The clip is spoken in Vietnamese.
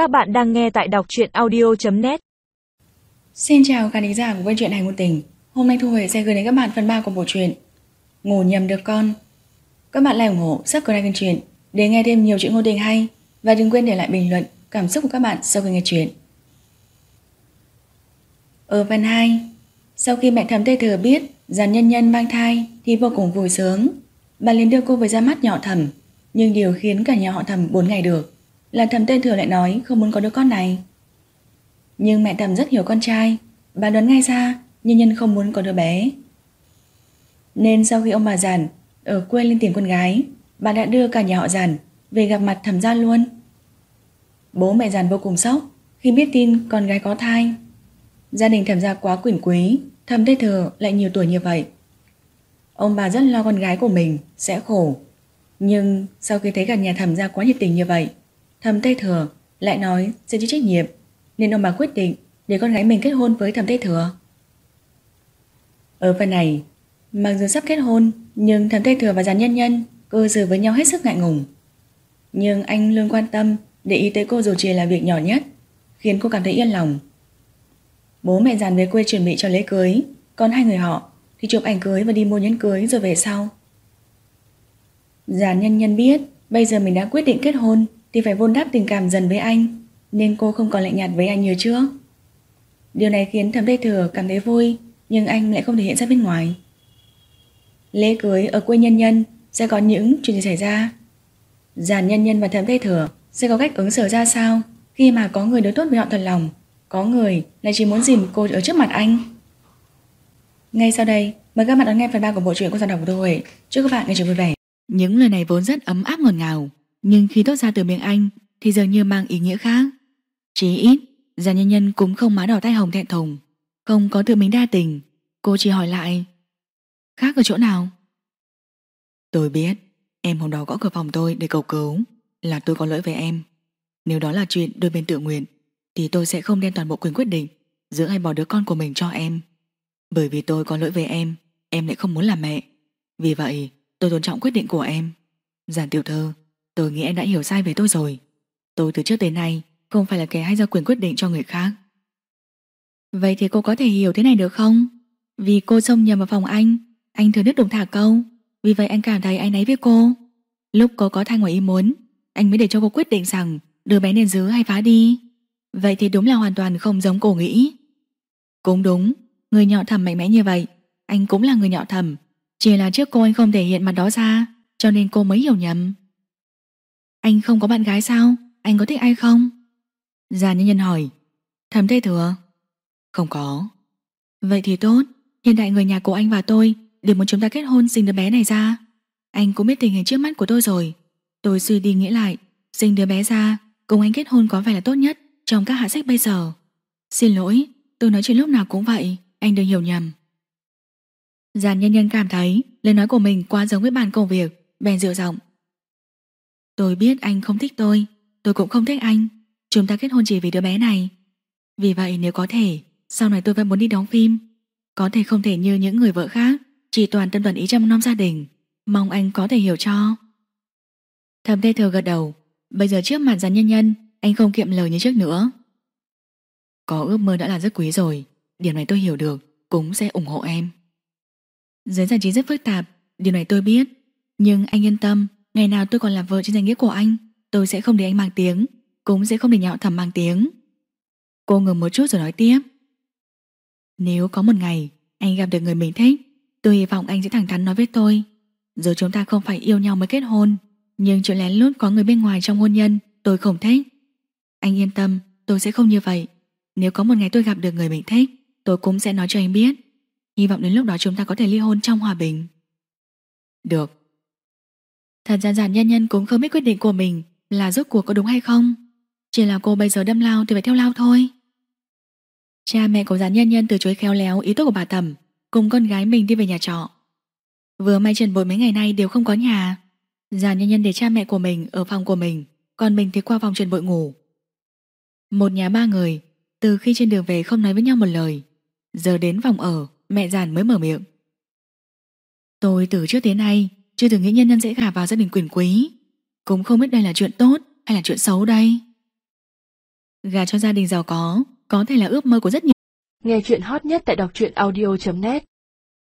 Các bạn đang nghe tại đọc truyện audio.net Xin chào khán giả của Vân Truyện Hành Ngôn Tình. Hôm nay Thu Huệ sẽ gửi đến các bạn phần 3 của bộ truyện Ngủ nhầm được con. Các bạn lại ủng hộ, sắp của kênh truyện để nghe thêm nhiều chuyện ngôn tình hay và đừng quên để lại bình luận cảm xúc của các bạn sau khi nghe chuyện. Ở phần 2 Sau khi mẹ thầm tê thừa biết Giàn nhân nhân mang thai thì vô cùng vui sướng Bà liền đưa cô về ra mắt nhỏ thầm Nhưng điều khiến cả nhà họ thầm 4 ngày được. Là thầm tên thừa lại nói, không muốn có đứa con này. Nhưng mẹ thầm rất hiểu con trai. Bà đoán ngay ra, Nhân nhân không muốn có đứa bé. Nên sau khi ông bà giàn Ở quê lên tìm con gái, Bà đã đưa cả nhà họ giàn Về gặp mặt thầm gia luôn. Bố mẹ giàn vô cùng sốc Khi biết tin con gái có thai. Gia đình thẩm gia quá quyền quý Thẩm Tây Thừa lại nhiều tuổi như vậy. Ông bà rất lo con gái của mình, Sẽ khổ. Nhưng sau khi thấy cả nhà thẩm gia quá nhiệt tình như vậy thầm Tây Thừa lại nói Sẽ chịu trách nhiệm, Nên ông bà quyết định để con gái mình kết hôn với thầm Tây Thừa. Ở phần này, Mặc dù sắp kết hôn, Nhưng thầm Tây Thừa và giàn nhân nhân cơ xử với nhau hết sức ngại ngùng. Nhưng anh luôn quan tâm Để ý tới cô dù chỉ là việc nhỏ nhất, Khiến cô cảm thấy yên lòng. Bố mẹ giàn về quê chuẩn bị cho lễ cưới, Còn hai người họ thì chụp ảnh cưới và đi mua nhẫn cưới rồi về sau. Giàn nhân nhân biết Bây giờ mình đã quyết định kết hôn thì phải vun đắp tình cảm dần với anh, Nên cô không còn lạnh nhạt với anh như trước. Điều này khiến thẩm tây thừa cảm thấy vui, Nhưng anh lại không thể hiện ra bên ngoài. Lễ cưới ở quê nhân nhân, Sẽ có những chuyện gì xảy ra? Giàn nhân nhân và thẩm tây thừa Sẽ có cách ứng xử ra sao Khi mà có người đối tốt với họ thật lòng, có người lại chỉ muốn dìm cô ở trước mặt anh? Ngay sau đây, Mời các bạn đón nghe phần 3 của bộ truyện của giọng đọc của Tô Huệ Chúc các bạn nghe chuyện vui vẻ. Những lời này vốn rất ấm áp ngọt ngào. Nhưng khi thốt ra từ miệng anh Thì dường như mang ý nghĩa khác Chí ít Già nhân nhân cũng không má đỏ tay hồng thẹn thùng Không có tự mình đa tình Cô chỉ hỏi lại Khác ở chỗ nào Tôi biết Em hôm đó gõ cửa phòng tôi để cầu cứu Là tôi có lỗi với em Nếu đó là chuyện đôi bên tự nguyện thì tôi sẽ không đem toàn bộ quyền quyết định giữa hay bỏ đứa con của mình cho em. Bởi vì tôi có lỗi với em, em lại không muốn làm mẹ. Vì vậy, tôi tôn trọng quyết định của em. Giản tiểu thơ, tôi nghĩ em đã hiểu sai về tôi rồi. Tôi từ trước đến nay không phải là kẻ hay giao quyền quyết định cho người khác. Vậy thì cô có thể hiểu thế này được không? Vì cô xông nhầm vào phòng anh, anh thừa nước đụng thả câu. Vì vậy anh cảm thấy anh ấy với cô. Lúc cô có thai ngoài ý muốn, anh mới để cho cô quyết định rằng đứa bé nên giữ hay phá đi. Vậy thì đúng là hoàn toàn không giống cô nghĩ Cũng đúng Người nhọ thầm mạnh mẽ như vậy Anh cũng là người nhọ thầm Chỉ là trước cô anh không thể hiện mặt đó ra Cho nên cô mới hiểu nhầm anh không có bạn gái sao? Anh có thích ai không? Già nhân nhân hỏi. Thầm thế thừa. Không có. Vậy thì tốt. Hiện tại người nhà của anh và tôi Đều muốn chúng ta kết hôn sinh đứa bé này ra. Anh cũng biết tình hình trước mắt của tôi rồi. Tôi suy đi nghĩ lại. Sinh đứa bé ra Cùng anh kết hôn có vẻ là tốt nhất trong các hạ sách bây giờ. Xin lỗi, tôi nói chuyện lúc nào cũng vậy, anh đừng hiểu nhầm. Giàn nhân nhân cảm thấy lời nói của mình quá giống với bàn công việc, bèn dịu giọng. Tôi biết anh không thích tôi, tôi cũng không thích anh. Chúng ta kết hôn chỉ vì đứa bé này. Vì vậy nếu có thể, sau này tôi vẫn muốn đi đóng phim. Có thể không thể như những người vợ khác, chỉ toàn tâm toàn ý chăm nom gia đình. Mong anh có thể hiểu cho. Thầm tê thừa gật đầu, bây giờ trước mặt giàn nhân nhân, anh không kiệm lời như trước nữa Có ước mơ đã là rất quý rồi Điều này tôi hiểu được Cũng sẽ ủng hộ em Giới giải trí rất phức tạp Điều này tôi biết Nhưng anh yên tâm Ngày nào tôi còn là vợ trên danh nghĩa của anh Tôi sẽ không để anh mang tiếng Cũng sẽ không để nhạo thầm mang tiếng Cô ngừng một chút rồi nói tiếp Nếu có một ngày Anh gặp được người mình thích Tôi hy vọng anh sẽ thẳng thắn nói với tôi Rồi chúng ta không phải yêu nhau mới kết hôn Nhưng chuyện lén lút có người bên ngoài trong hôn nhân Tôi không thích anh yên tâm, tôi sẽ không như vậy. Nếu có một ngày tôi gặp được người mình thích, tôi cũng sẽ nói cho anh biết. Hy vọng đến lúc đó chúng ta có thể ly hôn trong hòa bình. Được. Thật ra giản nhân nhân cũng không biết quyết định của mình là rốt cuộc có đúng hay không. Chỉ là cô bây giờ đâm lao thì phải theo lao thôi. Cha mẹ của giản nhân nhân từ chối khéo léo ý tốt của bà Thẩm cùng con gái mình đi về nhà trọ. Vừa may Trần Bội mấy ngày nay đều không có nhà. Giản nhân nhân để cha mẹ của mình ở phòng của mình, còn mình thì qua phòng Trần Bội ngủ. Một nhà ba người, từ khi trên đường về không nói với nhau một lời. Giờ đến phòng ở, mẹ giàn mới mở miệng. Tôi từ trước đến nay chưa từng nghĩ nhân nhân sẽ gả vào gia đình quyền quý. Cũng không biết đây là chuyện tốt hay là chuyện xấu đây. Gà cho gia đình giàu có Có thể là ước mơ của rất nhiều Nghe chuyện hot nhất tại đọc truyện audio.net